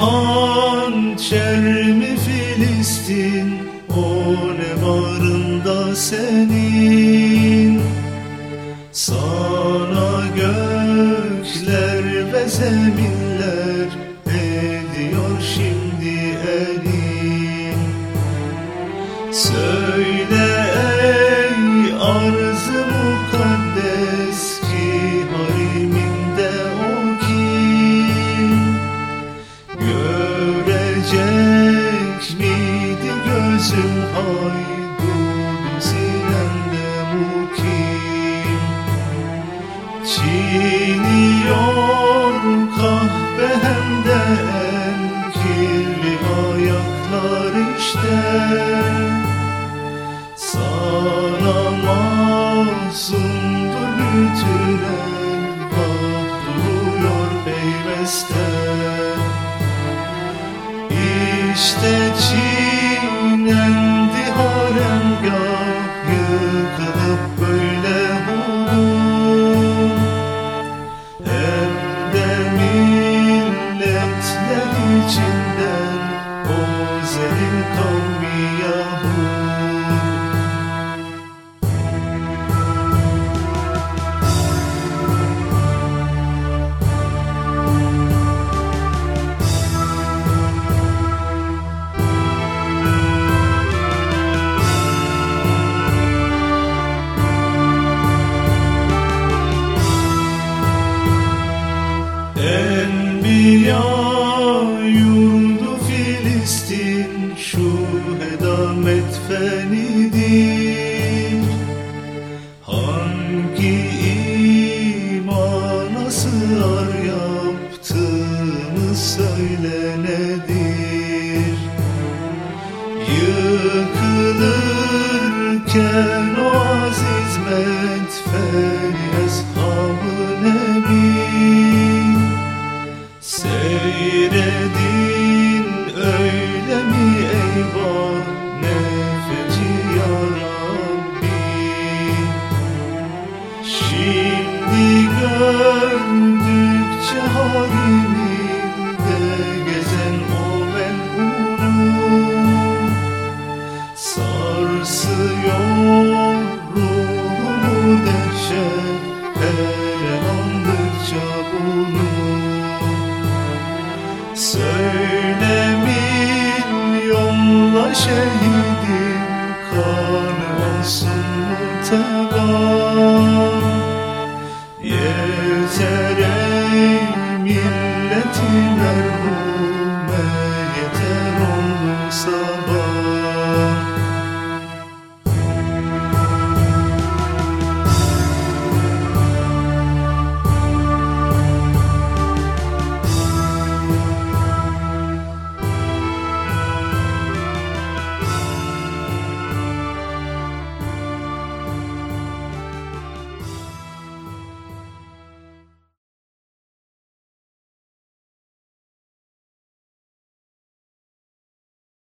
Burhan Çermi Filistin? O ne varında senin? Sana gökler ve zeminler Ediyor şimdi elin. Söyle Çiğniyor kahve hem de en kirli ayaklar işte. Sana mahzundur bütün elbap duruyor peymeste İşte çiğnendi Enbiya yurdu Filistin şu heda metfenidir Hangi imana sığar yaptığımız söylenedir Yıkılırken o aziz metfeni kalbimde gezen o melhunu Sarsıyor ruhumu dehşet her andıkça bunu. Söyle milyonla şehidin kanı Yeter milleti ver